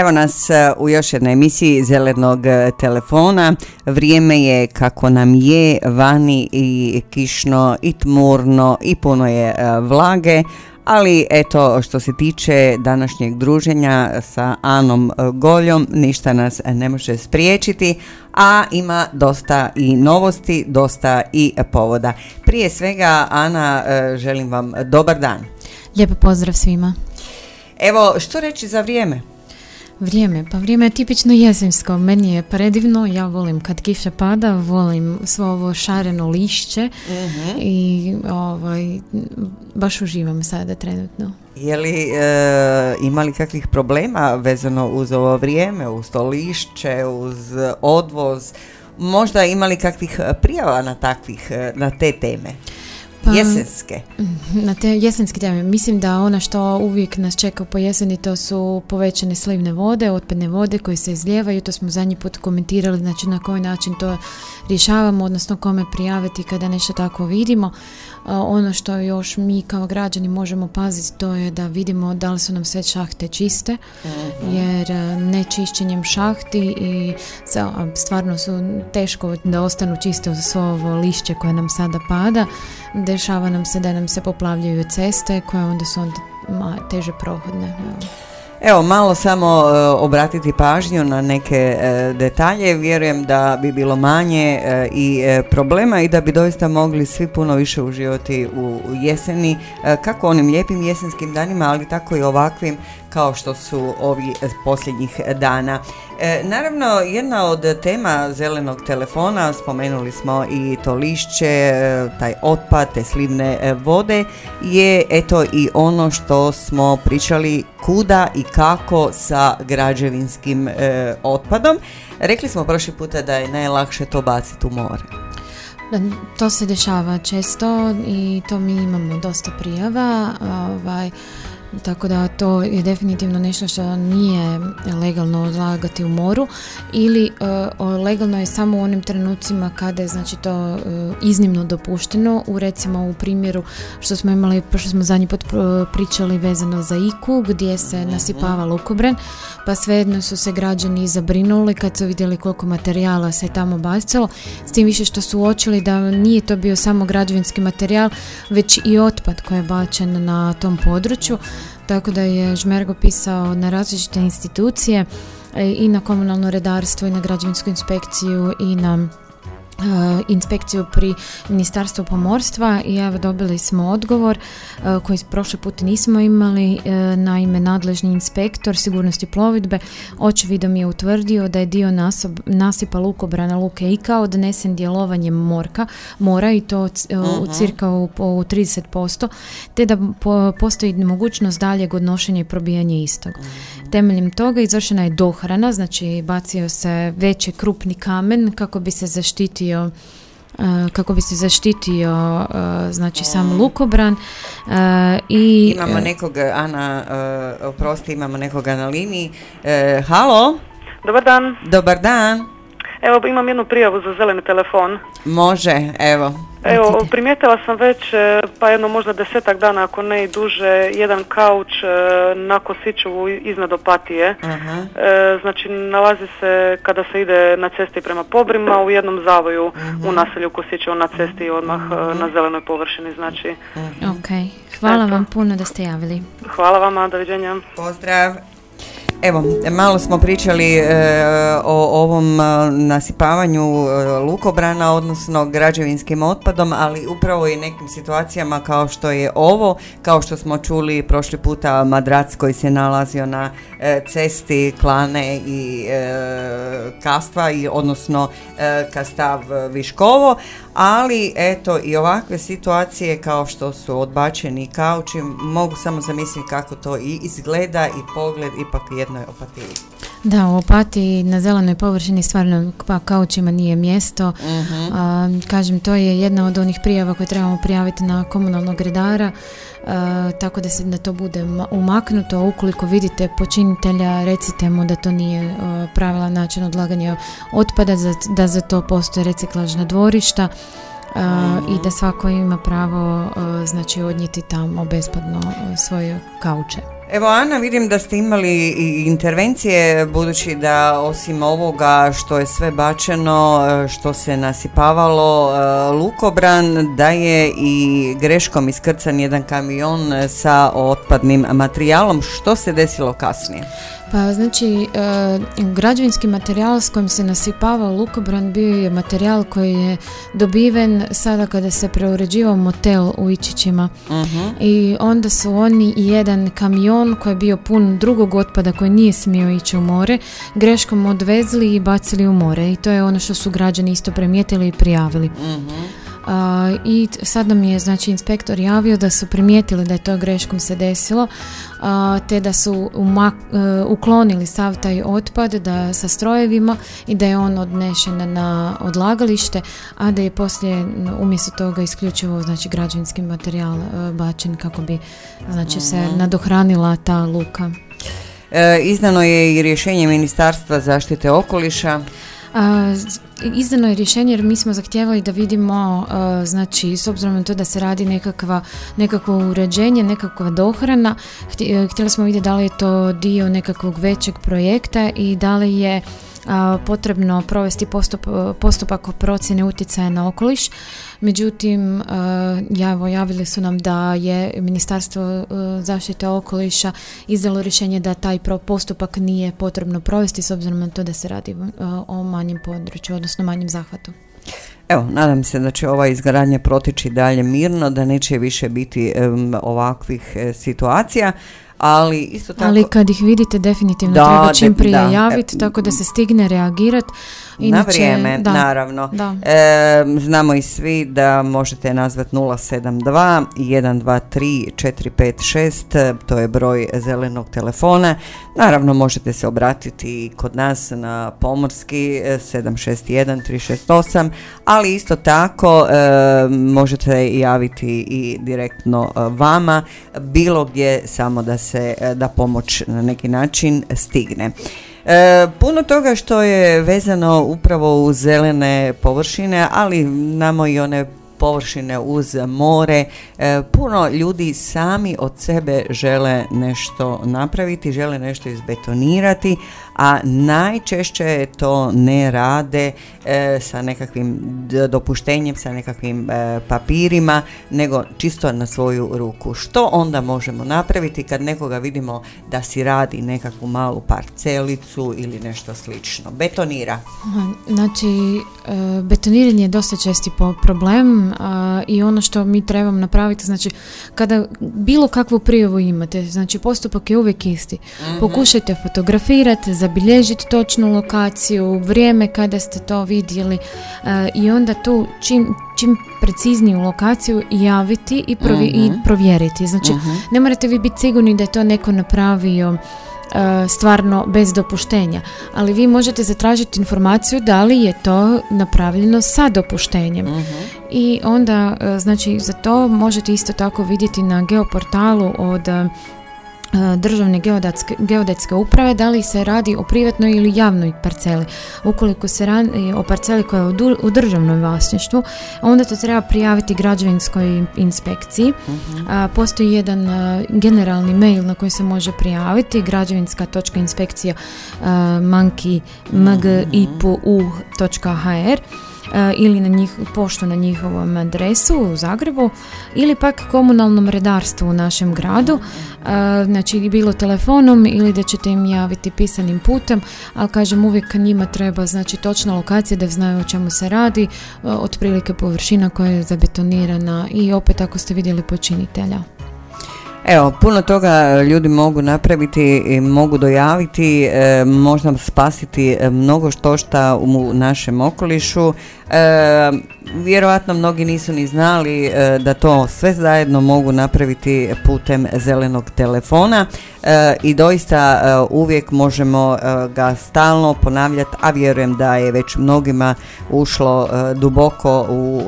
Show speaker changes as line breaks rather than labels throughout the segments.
Evo nas e, u još jednoj emisiji Zelenog e, telefona. Vrijeme je kako nam je vani i kišno i tmurno i puno je e, vlage. Ali eto što se tiče današnjeg druženja sa Anom Goljom ništa nas ne može spriječiti, a ima dosta i novosti, dosta i povoda. Prije svega Ana želim vam dobar dan.
Lijepo pozdrav svima.
Evo što reći za vrijeme?
Vrijeme, pa vrijeme je tipično jesensko, meni je predivno, ja volim kad kiša pada, volim svo ovo šareno lišće mhm. i ovaj, baš uživam sada trenutno.
Je li e, imali kakvih problema vezano uz ovo vrijeme, uz to lišće, uz odvoz, možda imali kakvih prijava na takvih, na te teme? Pa, jesenske.
Na te jesenske teme. Mislim da ono što uvijek nas čeka po jeseni to su povećane slivne vode, otpadne vode koje se izlijevaju. To smo zadnji put komentirali, znači na koji način to rješavamo, odnosno kome prijaviti kada nešto tako vidimo. Ono što još mi kao građani možemo paziti to je da vidimo da li su nam sve šahte čiste mhm. jer nečišćenjem šahti i stvarno su teško da ostanu čiste uz svo ovo lišće koje nam sada pada dešava nam se da nam se poplavljaju ceste koje onda su onda teže prohodne.
Evo, malo samo e, obratiti pažnju na neke e, detalje. Vjerujem da bi bilo manje e, i problema i da bi doista mogli svi puno više uživati u jeseni, kako onim lijepim jesenskim danima, ali tako i ovakvim kao što su ovi posljednjih dana. E, naravno, jedna od tema zelenog telefona, spomenuli smo i to lišće, e, taj otpad, te slivne e, vode, je eto i ono što smo pričali kuda i kako sa građevinskim otpadom. Rekli smo prošli puta da je najlakše to baciti u more.
To se dešava često i to mi imamo dosta prijava. Ovaj, tako da to je definitivno nešto što nije legalno odlagati u moru ili uh, legalno je samo u onim trenucima kada je znači to uh, iznimno dopušteno. U recimo u primjeru što smo imali prošlo smo zadnji put pričali vezano za IKU gdje se nasipava lukobren pa svejedno su se građani zabrinuli kad su vidjeli koliko materijala se tamo bacilo s tim više što su uočili da nije to bio samo građevinski materijal već i otpad koji je bačen na tom području tako da je Žmergo pisao na različite institucije e, i na komunalno redarstvo i na građevinsku inspekciju i na inspekciju pri Ministarstvu pomorstva i evo dobili smo odgovor eh, koji prošli put nismo imali. Eh, naime, nadležni inspektor sigurnosti plovidbe očevidom je utvrdio da je dio nasipa lukobrana Luke Ika odnesen djelovanjem morka, mora i to u cirka u, u 30%, te da postoji mogućnost daljeg odnošenja i probijanja istog. Temeljem toga izvršena je dohrana, znači bacio se veći krupni kamen kako bi se zaštitio e, kako bi se zaštitio e, znači sam mm. lukobran
e, i imamo nekog Ana oprosti imamo nekoga na liniji. Halo?
Dobar dan.
Dobar dan
evo imam jednu prijavu za zeleni telefon
može evo
Evo, primijetila sam već e, pa jedno možda desetak dana, ako ne i duže, jedan kauč e, na Kosićevu iznad Opatije. E, znači, nalazi se kada se ide na cesti prema Pobrima u jednom zavoju u naselju Kosićevu na cesti odmah na zelenoj površini. Znači.
Ok, Hvala vam puno da ste javili.
Hvala vama, doviđenja.
Pozdrav. Evo, malo smo pričali e, o ovom e, nasipavanju e, lukobrana, odnosno građevinskim otpadom, ali upravo i nekim situacijama kao što je ovo, kao što smo čuli prošli puta madrac koji se nalazio na cesti Klane i Kastva, i, odnosno Kastav Viškovo, ali eto i ovakve situacije kao što su odbačeni kauči, mogu samo zamisliti kako to i izgleda i pogled ipak jednoj opatiji.
Da, u opatiji na zelenoj površini stvarno pa kaučima nije mjesto.
Mhm.
kažem, to je jedna od onih prijava koje trebamo prijaviti na komunalnog redara, tako da se da to bude umaknuto. Ukoliko vidite počinitelja, recite mu da to nije pravilan način odlaganja otpada, da za to postoje reciklažna dvorišta i da svako ima pravo znači odnijeti tamo besplatno svoje kauče.
Evo Ana, vidim da ste imali intervencije budući da osim ovoga što je sve bačeno, što se nasipavalo lukobran, da je i greškom iskrcan jedan kamion sa otpadnim materijalom. Što se desilo kasnije?
Pa znači, e, građevinski materijal s kojim se nasipavao lukobran bio je materijal koji je dobiven sada kada se preuređivao motel u Ičićima.
Mhm.
I onda su oni i jedan kamion koji je bio pun drugog otpada koji nije smio ići u more, greškom odvezli i bacili u more. I to je ono što su građani isto primijetili i prijavili.
Mhm.
I sad nam je znači inspektor javio da su primijetili da je to greškom se desilo te da su e, uklonili sav taj otpad da sa strojevima i da je on odnešen na odlagalište a da je poslije umjesto toga isključivo znači građevinski materijal e, bačen kako bi znači se mhm. nadohranila ta luka.
E, izdano je i rješenje Ministarstva zaštite okoliša
Izdano je rješenje jer mi smo zahtjevali da vidimo, znači s obzirom na to da se radi nekakva, nekakvo uređenje, nekakva dohrana, htjeli smo vidjeti da li je to dio nekakvog većeg projekta i da li je potrebno provesti postup, postupak o procjene utjecaja na okoliš. Međutim, javo, javili su nam da je Ministarstvo zaštite okoliša izdalo rješenje da taj postupak nije potrebno provesti s obzirom na to da se radi o manjem području, odnosno manjem zahvatu.
Evo, nadam se da će ova izgradnja protići dalje mirno, da neće više biti ovakvih e, situacija ali isto tako...
Ali kad ih vidite definitivno da, treba čim prije javiti, tako da se stigne reagirati
na vrijeme, naravno.
Da.
E, znamo i svi da možete nazvati 072 123 456, to je broj zelenog telefona. Naravno možete se obratiti kod nas na pomorski 761 368, ali isto tako e, možete javiti i direktno e, vama bilo gdje samo da se da pomoć na neki način stigne. E, puno toga što je vezano upravo uz zelene površine, ali namo i one površine uz more. E, puno ljudi sami od sebe žele nešto napraviti, žele nešto izbetonirati, a najčešće to ne rade e, sa nekakvim dopuštenjem, sa nekakvim e, papirima, nego čisto na svoju ruku. Što onda možemo napraviti kad nekoga vidimo da si radi nekakvu malu parcelicu ili nešto slično? Betonira.
Znači, e, betoniranje je dosta česti problem i ono što mi trebamo napraviti, znači, kada bilo kakvu prijavu imate, znači postupak je uvijek isti. Mhm. Pokušajte fotografirati, zabilježiti točnu lokaciju, vrijeme kada ste to vidjeli eh, i onda tu čim, čim precizniju lokaciju javiti i, i mhm. provjeriti. Znači, mhm. ne morate vi biti sigurni da je to neko napravio eh, stvarno bez dopuštenja, ali vi možete zatražiti informaciju da li je to napravljeno sa dopuštenjem.
Mhm.
I onda, eh, znači, za to možete isto tako vidjeti na geoportalu od E, državne geodetske, geodetske uprave da li se radi o privatnoj ili javnoj parceli. Ukoliko se radi o parceli koja je u državnom vlasništvu, onda to treba prijaviti građevinskoj inspekciji.
uh
Postoji jedan e, generalni mail na koji se može prijaviti građevinska.inspekcija uh, manki mgipu.hr ili na njih, poštu na njihovom adresu u Zagrebu ili pak komunalnom redarstvu u našem gradu, znači bilo telefonom ili da ćete im javiti pisanim putem, ali kažem uvijek njima treba znači točna lokacija da znaju o čemu se radi, otprilike površina koja je zabetonirana i opet ako ste vidjeli počinitelja.
Evo, puno toga ljudi mogu napraviti i mogu dojaviti, e, možda spasiti e, mnogo što šta u našem okolišu. E, vjerojatno mnogi nisu ni znali e, da to sve zajedno mogu napraviti putem zelenog telefona e, i doista uvijek možemo ga stalno ponavljati, a vjerujem da je već mnogima ušlo duboko u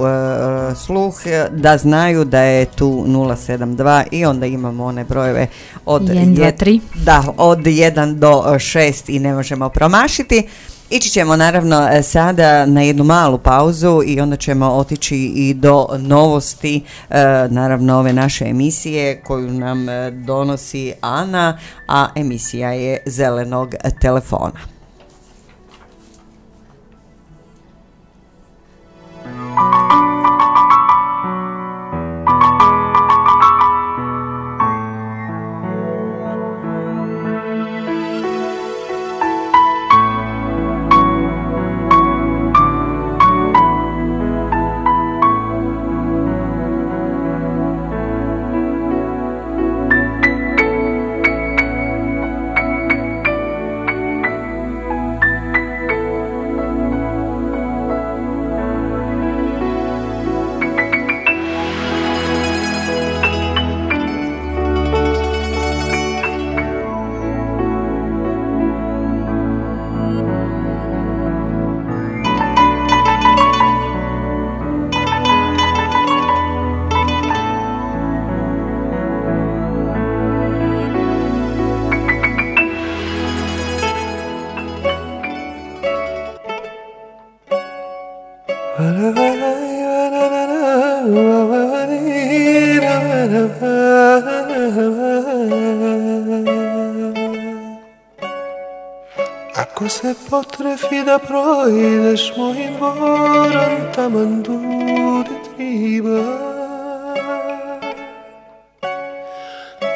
sluh da znaju da je tu 072 i onda imamo one brojeve od
1, 2, 3.
Da, od 1 do 6 i ne možemo promašiti. Ići ćemo naravno e, sada na jednu malu pauzu i onda ćemo otići i do novosti, e, naravno ove naše emisije koju nam e, donosi Ana, a emisija je Zelenog telefona.
Da projdeš mojim dvorom taman dudi triba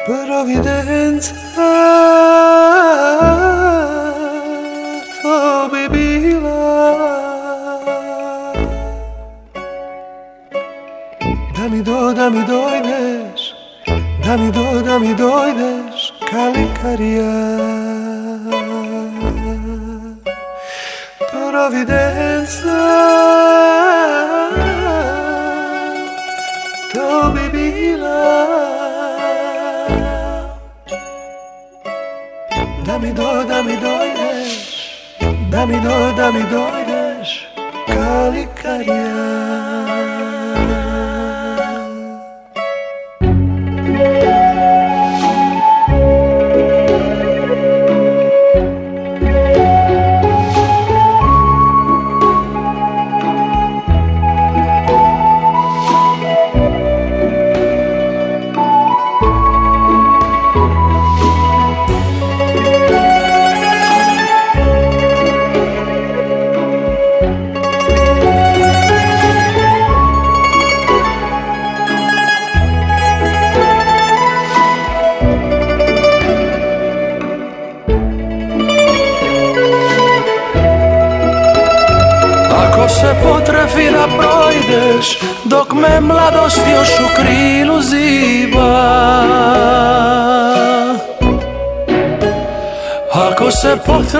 Providenca to bi bila Da mi do, da mi dojdeš Da mi do, da mi dojdeš Kalikarija provvidenza to bi bila da mi do, da mi dojdeš da mi do, da mi dojdeš kalikarija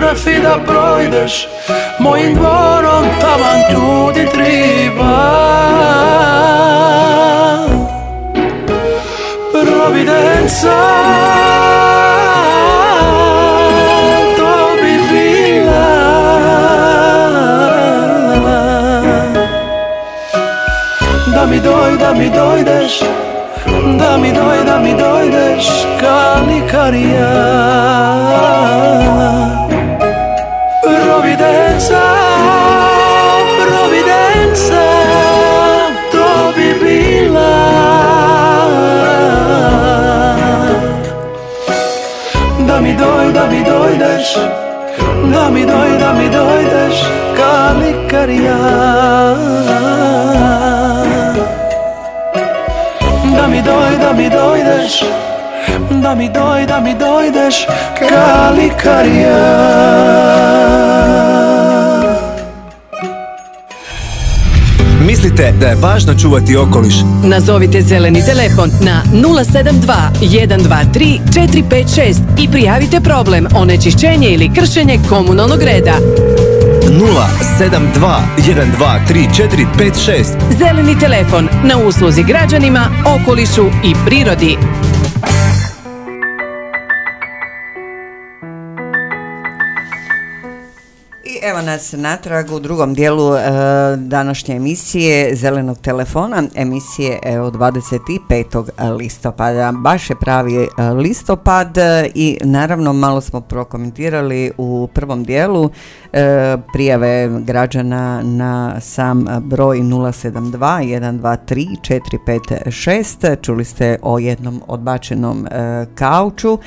se potrefi da projdeš mojim dvorom tavan tudi triba. Providenca mi doj, da mi dojdeš Da mi doj, da mi dojdeš Kalikarija Kad ja Da mi doj, da mi dojdeš Da mi doj, da mi dojdeš Kalikarija
Mislite da je važno čuvati okoliš?
Nazovite zeleni telefon na 072 123 456 i prijavite problem onečišćenje ili kršenje komunalnog reda.
072 123 456
Zeleni telefon na usluzi građanima, okolišu i prirodi.
Evo nas natrag u drugom dijelu e, današnje emisije Zelenog telefona, emisije e, od 25. listopada. Baš je pravi e, listopad e, i naravno malo smo prokomentirali u prvom dijelu prijave građana na sam broj 072 123 456. Čuli ste o jednom odbačenom kauču.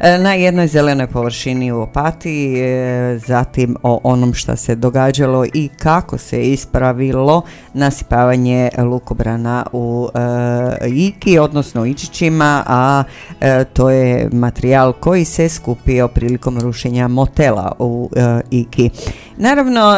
E, na jednoj zelenoj površini u Opatiji, e, zatim o onom što se događalo i kako se ispravilo nasipavanje lukobrana u e, Iki, odnosno Ičićima, a to je materijal koji se skupio prilikom rušenja motela u Iki. Naravno,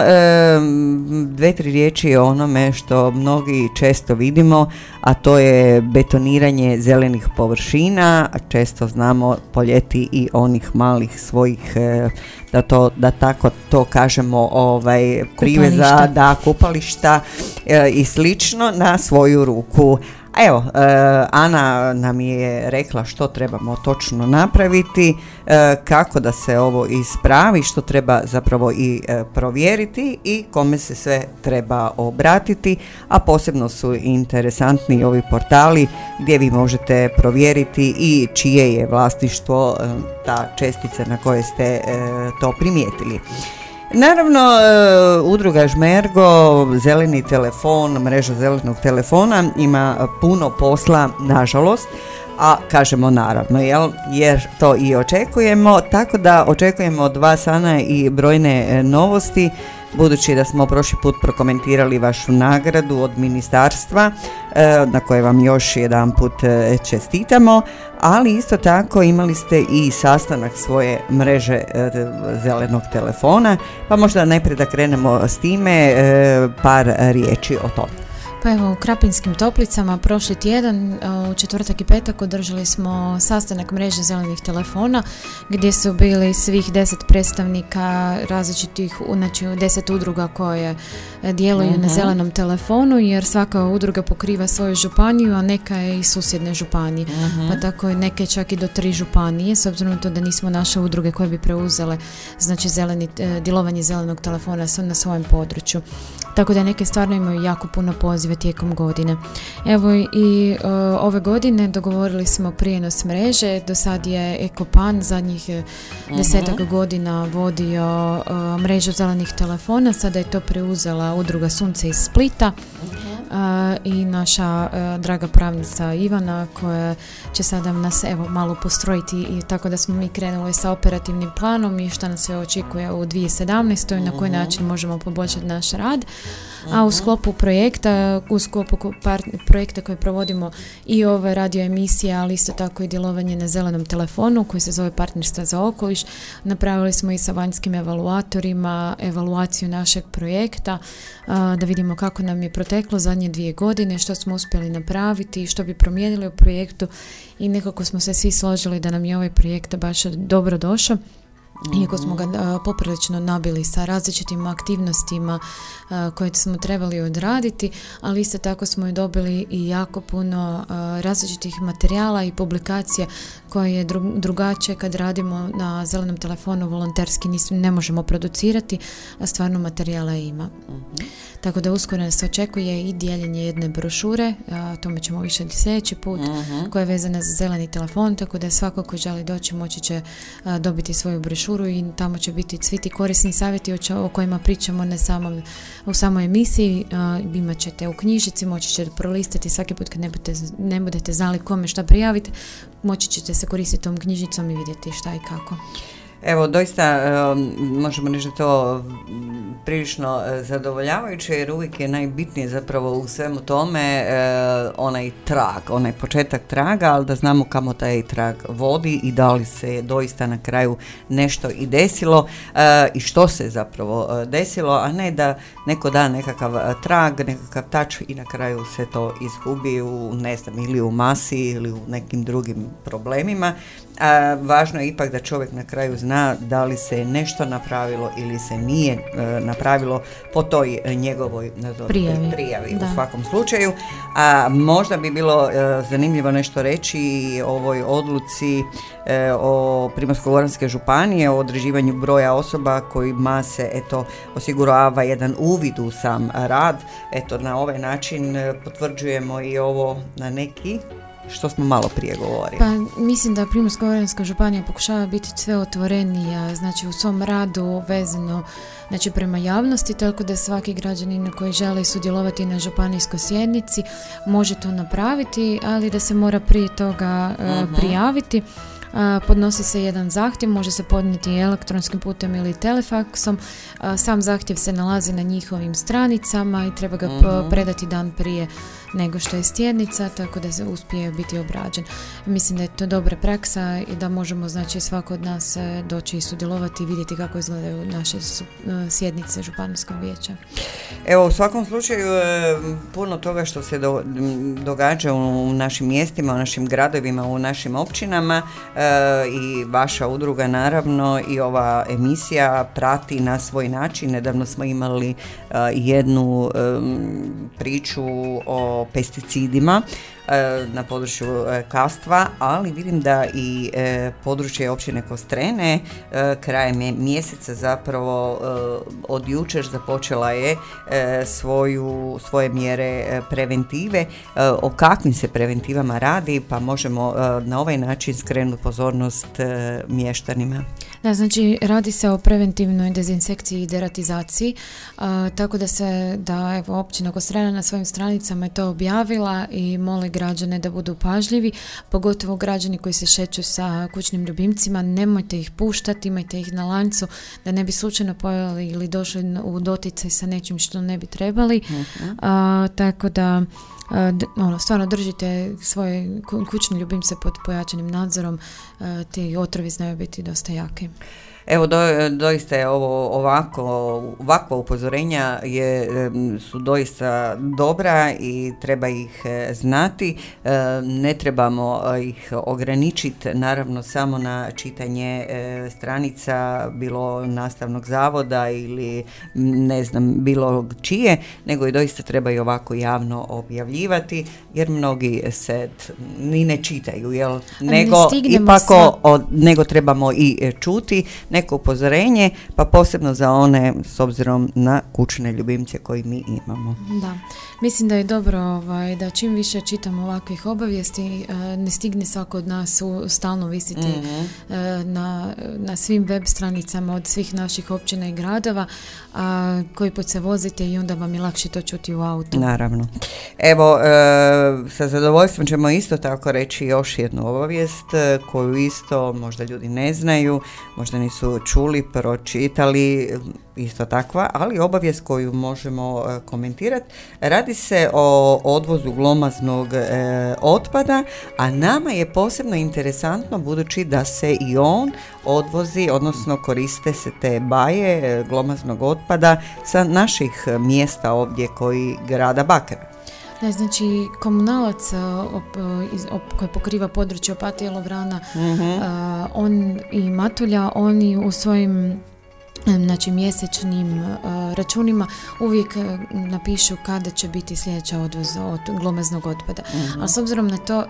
dve, tri riječi o onome što mnogi često vidimo, a to je betoniranje zelenih površina, često znamo poljeti i onih malih svojih e, da to da tako to kažemo ovaj priveza da kupališta e, i slično na svoju ruku Evo, e, Ana nam je rekla što trebamo točno napraviti, e, kako da se ovo ispravi, što treba zapravo i e, provjeriti i kome se sve treba obratiti, a posebno su interesantni ovi portali gdje vi možete provjeriti i čije je vlasništvo ta čestica na koje ste to primijetili. Naravno, e, udruga Žmergo, zeleni telefon, mreža zelenog telefona ima puno posla, nažalost, a kažemo naravno, jel? jer to i očekujemo, tako da očekujemo od vas, Ana, i brojne e, novosti budući da smo prošli put prokomentirali vašu nagradu od ministarstva e, na koje vam još jedan put e, čestitamo, ali isto tako imali ste i sastanak svoje mreže e, zelenog telefona, pa možda najprije da krenemo s time par riječi o tome.
Pa evo, u Krapinskim toplicama prošli tjedan, u četvrtak i petak održali smo sastanak mreže zelenih telefona gdje su bili svih deset predstavnika različitih, znači deset udruga koje e, djeluju na mhm. zelenom telefonu jer svaka udruga pokriva svoju županiju, a neka je i susjedne županije. Mhm. Pa tako je neke čak i do tri županije, s obzirom na to da nismo naše udruge koje bi preuzele znači zeleni, e, djelovanje zelenog telefona na svojem području. Tako da neke stvarno imaju jako puno poziva tijekom godine. Evo i e, ove godine dogovorili smo prijenos mreže, do sad je Ekopan zadnjih uh desetak godina vodio uh, mrežu zelenih telefona, sada je to preuzela udruga Sunce iz Splita. Mhm i naša e, draga pravnica Ivana koja će sada nas evo malo postrojiti i tako da smo mi krenuli sa operativnim planom i što nas se očekuje u 2017. na koji mhm. način možemo poboljšati naš rad. A u sklopu projekta, u sklopu projekta koji provodimo i ove radio emisije, ali isto tako i djelovanje na zelenom telefonu koji se zove Partnerstva za okoliš, napravili smo i sa vanjskim evaluatorima evaluaciju našeg projekta da vidimo kako nam je proteklo zadnje dvije godine, što smo uspjeli napraviti, što bi promijenili u projektu i nekako smo se svi složili da nam je ovaj projekt baš dobro došao iako smo ga poprilično nabili sa različitim aktivnostima koje smo trebali odraditi, ali isto tako smo i dobili i jako puno različitih materijala i publikacija koje je drugačije kad radimo na zelenom telefonu volonterski ne možemo producirati, a stvarno materijala ima. Mhm. Tako da uskoro nas očekuje i dijeljenje jedne brošure, a tome ćemo više sljedeći put, uh koja je vezana za zeleni telefon, tako da svako ko želi doći moći će dobiti svoju brošuru i tamo će biti svi ti korisni savjeti o, kojima pričamo ne samom, u samoj emisiji, imat ćete u knjižici, moći ćete prolistati svaki put kad ne budete, ne budete znali kome šta prijaviti, moći ćete se koristiti tom knjižicom i vidjeti šta i kako.
Evo, doista možemo reći da to prilično e, zadovoljavajuće jer uvijek je najbitnije zapravo u svemu tome e, onaj trag, onaj početak traga, ali da znamo kamo taj trag vodi i da li se doista na kraju nešto i desilo e, i što se zapravo desilo, a ne da neko da nekakav trag, nekakav tač i na kraju se to izgubi u ne znam ili u masi ili u nekim drugim problemima. A, važno je ipak da čovjek na kraju zna da li se nešto napravilo ili se nije napravilo napravilo po toj e, njegovoj
prijavi,
prijavi u svakom slučaju. A možda bi bilo e, zanimljivo nešto reći o ovoj odluci e, o Primorsko-goranske županije o određivanju broja osoba kojima se eto osigurava jedan uvid u sam rad. Eto na ovaj način potvrđujemo i ovo na neki što smo malo prije govorili.
Pa mislim da Primorsko-goranska županija pokušava biti sve otvorenija, znači u svom radu vezano znači prema javnosti, tako da svaki građanin koji želi sudjelovati na županijskoj sjednici može to napraviti, ali da se mora prije toga e, mhm. prijaviti podnosi se jedan zahtjev, može se podnijeti elektronskim putem ili telefaksom. Sam zahtjev se nalazi na njihovim stranicama i treba ga mhm. predati dan prije nego što je stjednica, tako da se uspije biti obrađen. Mislim da je to dobra praksa i da možemo znači svako od nas e, doći i sudjelovati i vidjeti kako izgledaju naše e, sjednice županijskog vijeća.
Evo u svakom slučaju e, puno toga što se događa u našim mjestima, u našim gradovima, u našim općinama i vaša udruga naravno i ova emisija prati na svoj način. Nedavno smo imali jednu priču o pesticidima e, na području e, Kastva, ali vidim da i e, područje općine Kostrene krajem mjeseca zapravo od jučer započela je svoju, svoje mjere preventive. O kakvim se preventivama radi pa možemo na ovaj način skrenuti pozornost mještanima.
Da, znači radi se o preventivnoj dezinsekciji i deratizaciji, tako da se, da evo, općina Kostrena na svojim stranicama je to objavila i moli građane da budu pažljivi, pogotovo građani koji se šeću sa kućnim ljubimcima, nemojte ih puštati, imajte ih na lancu da ne bi slučajno pojeli ili došli u doticaj sa nečim što ne bi trebali, mhm. tako da ono, stvarno držite svoje kućne ljubimce pod pojačanim nadzorom, ti otrovi znaju biti dosta jaki.
Evo, do, doista je ovo ovako, ovakva upozorenja je, su doista dobra i treba ih e, znati. E, ne trebamo e, ih ograničiti naravno samo na čitanje stranica bilo nastavnog zavoda ili ne znam bilo čije, nego i doista treba i ovako javno objavljivati jer mnogi se ni ne čitaju, jel? nego ipak nego trebamo i čuti neko upozorenje, pa posebno za one s obzirom na kućne ljubimce koji mi imamo.
Da, mislim da je dobro ovaj, da čim više čitamo ovakvih obavijesti, e, ne stigne svako od nas u, stalno visiti mhm. e, na, na svim web stranicama od svih naših općina i gradova, a koji put se vozite i onda vam je lakše to čuti u autu.
Naravno. Evo, e, sa zadovoljstvom ćemo isto tako reći još jednu obavijest koju isto možda ljudi ne znaju, možda nisu čuli, pročitali, isto takva, ali obavijest koju možemo e, komentirati. Radi se o odvozu glomaznog e, otpada, a nama je posebno interesantno budući da se i on odvozi, odnosno koriste se te baje e, glomaznog otpada sa naših mjesta ovdje koji grada Bakra.
znači komunalac koji pokriva područje Opatije Lovrana, mhm. on i Matulja, oni u svojim znači mjesečnim računima uvijek napišu kada će biti sljedeća odvoz od glomaznog otpada. uh A s obzirom na to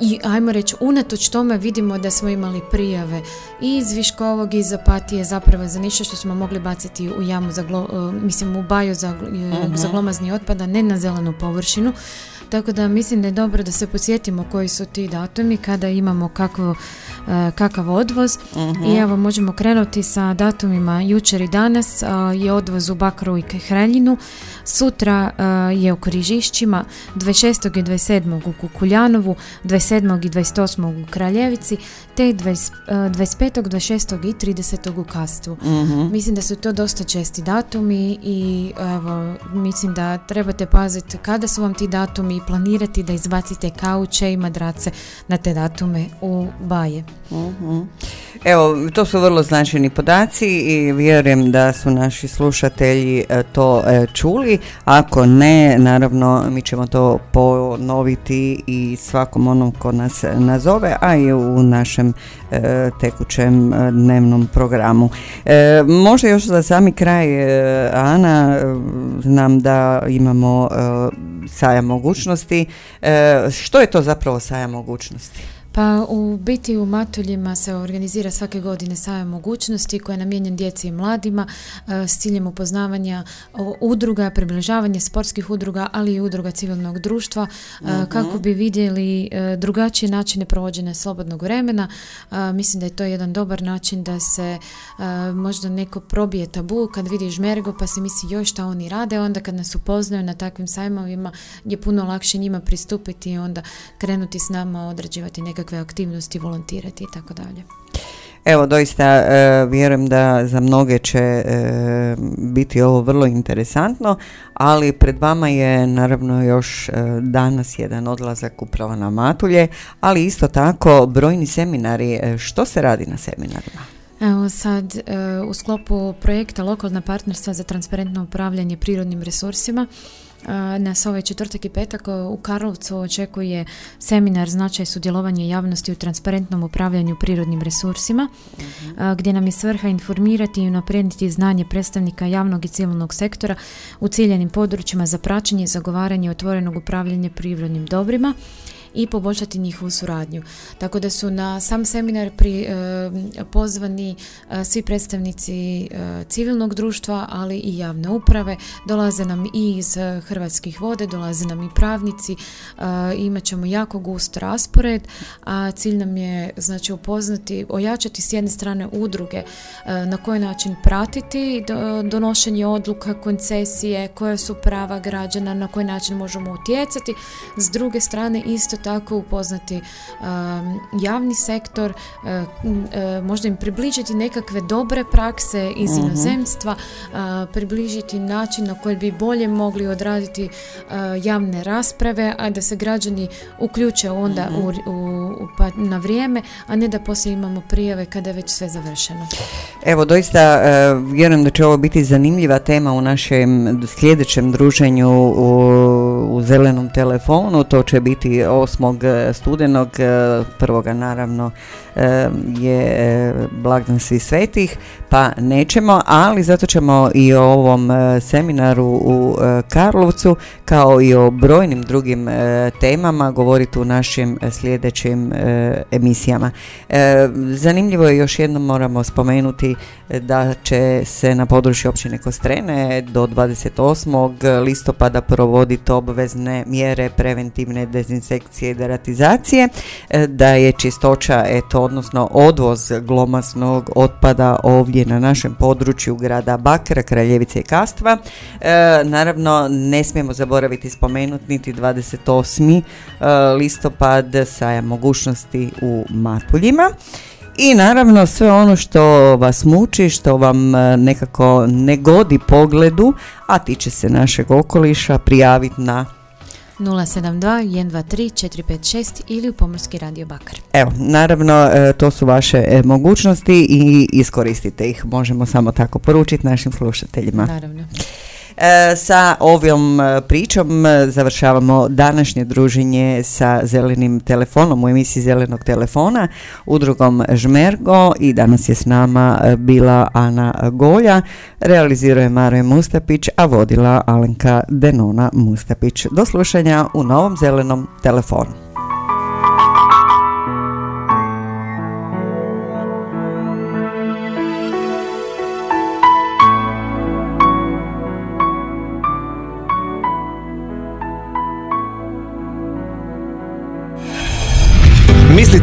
i ajmo reći, unatoč tome vidimo da smo imali prijave i iz Viškovog i iz Opatije zapravo za nešto što smo mogli baciti u jamu, za mislim u baju za, uh za glomazni otpad, a ne na zelenu površinu. Tako da mislim da je dobro da se podsjetimo koji su ti datumi kada imamo kakvo, kakav odvoz i mhm. evo možemo krenuti sa datumima jučer i danas je odvoz u Bakru i Hreljinu sutra je u Križišćima 26. i 27. u Kukuljanovu 27. 27. i 28. u Kraljevici, te 20, 25. 26. i 30. u Kastvu.
Mhm.
Mislim da su to dosta česti datumi i evo, mislim da trebate paziti kada su vam ti datumi i planirati da izbacite kauče i madrace na te datume u baje.
Mhm. Evo, to su vrlo značajni podaci i vjerujem da su naši slušatelji e, to e, čuli. Ako ne, naravno mi ćemo to ponoviti i svakom onom ko nas nazove, a i u našem e, tekućem dnevnom programu. Možda još za sami kraj, Ana, znam da imamo sajam mogućnosti. Što je to zapravo sajam mogućnosti?
Pa u biti u Matuljima se organizira svake godine sajam mogućnosti koja je namijenjen djeci i mladima e, s ciljem upoznavanja udruga, približavanje sportskih udruga, ali i udruga civilnog društva e, mhm. kako bi vidjeli e, drugačije načine provođenja slobodnog vremena. Mislim da je to jedan dobar način da se možda neko probije tabu kad vidi žmergo pa se misli joj šta oni rade, onda kad nas upoznaju na takvim sajmovima je puno lakše njima pristupiti i onda krenuti s nama odrađivati neka nekakve aktivnosti, volontirati i tako dalje.
Evo, doista e, vjerujem da za mnoge će e, biti ovo vrlo interesantno, ali pred vama je naravno još e, danas jedan odlazak upravo na Matulje, ali isto tako brojni seminari. Što se radi na seminarima?
Evo sad, u sklopu projekta Lokalna partnerstva za transparentno upravljanje prirodnim resursima nas ovaj četvrtak i petak u Karlovcu očekuje seminar značaj sudjelovanja javnosti u transparentnom upravljanju prirodnim resursima, gdje nam je svrha informirati i unaprijediti znanje predstavnika javnog i civilnog sektora u ciljenim područjima za praćenje i zagovaranje otvorenog upravljanja prirodnim dobrima i poboljšati njihovu suradnju. Tako da su na sam seminar pri, e, pozvani e, svi predstavnici e, civilnog društva, ali i javne uprave. Dolaze nam i iz Hrvatskih vode, dolaze nam i pravnici, imat ćemo jako gust raspored, a cilj nam je znači upoznati, ojačati s jedne strane udruge na koji način pratiti donošenje odluka, koncesije, koje su prava građana, na koji način možemo utjecati. S druge strane isto tako upoznati um, javni sektor, uh, uh, možda im približiti nekakve dobre prakse iz uh inozemstva, uh, približiti način na koji bi bolje mogli odraditi javne rasprave, a da se građani uključe onda mhm. u, u, pa na vrijeme, a ne da poslije imamo prijave kada je već sve završeno.
Evo, doista vjerujem da će ovo biti zanimljiva tema u našem sljedećem druženju u, u zelenom telefonu. To će biti 8. studenog, prvoga naravno je blagdan svih svetih, pa nećemo, ali zato ćemo i o ovom seminaru u Karlovcu, kao i o brojnim drugim temama govoriti u našim sljedećim emisijama. Zanimljivo je još jednom moramo spomenuti da će se na području općine Kostrene do 28. listopada provoditi obvezne mjere preventivne dezinsekcije i deratizacije, da je čistoća eto odnosno odvoz glomasnog otpada ovdje na našem području grada Bakra, Kraljevice i Kastva. E, naravno, ne smijemo zaboraviti spomenuti niti 28. E, listopad saja mogućnosti u Matuljima. I naravno sve ono što vas muči, što vam e, nekako ne godi pogledu, a tiče se našeg okoliša, prijaviti na
072 123 456 ili u Pomorski radio Bakar.
Evo, naravno, e, to su vaše e, mogućnosti i iskoristite ih. Možemo samo tako poručiti našim slušateljima.
Naravno.
E, sa ovom e, pričom e, završavamo današnje druženje sa zelenim telefonom u emisiji Zelenog telefona udrugom Žmergo i danas je s nama bila Ana Golja, realiziruje Maroje Mustapić, a vodila Alenka Denona Mustapić. Do slušanja u novom zelenom telefonu.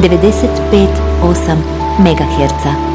95,8 MHz.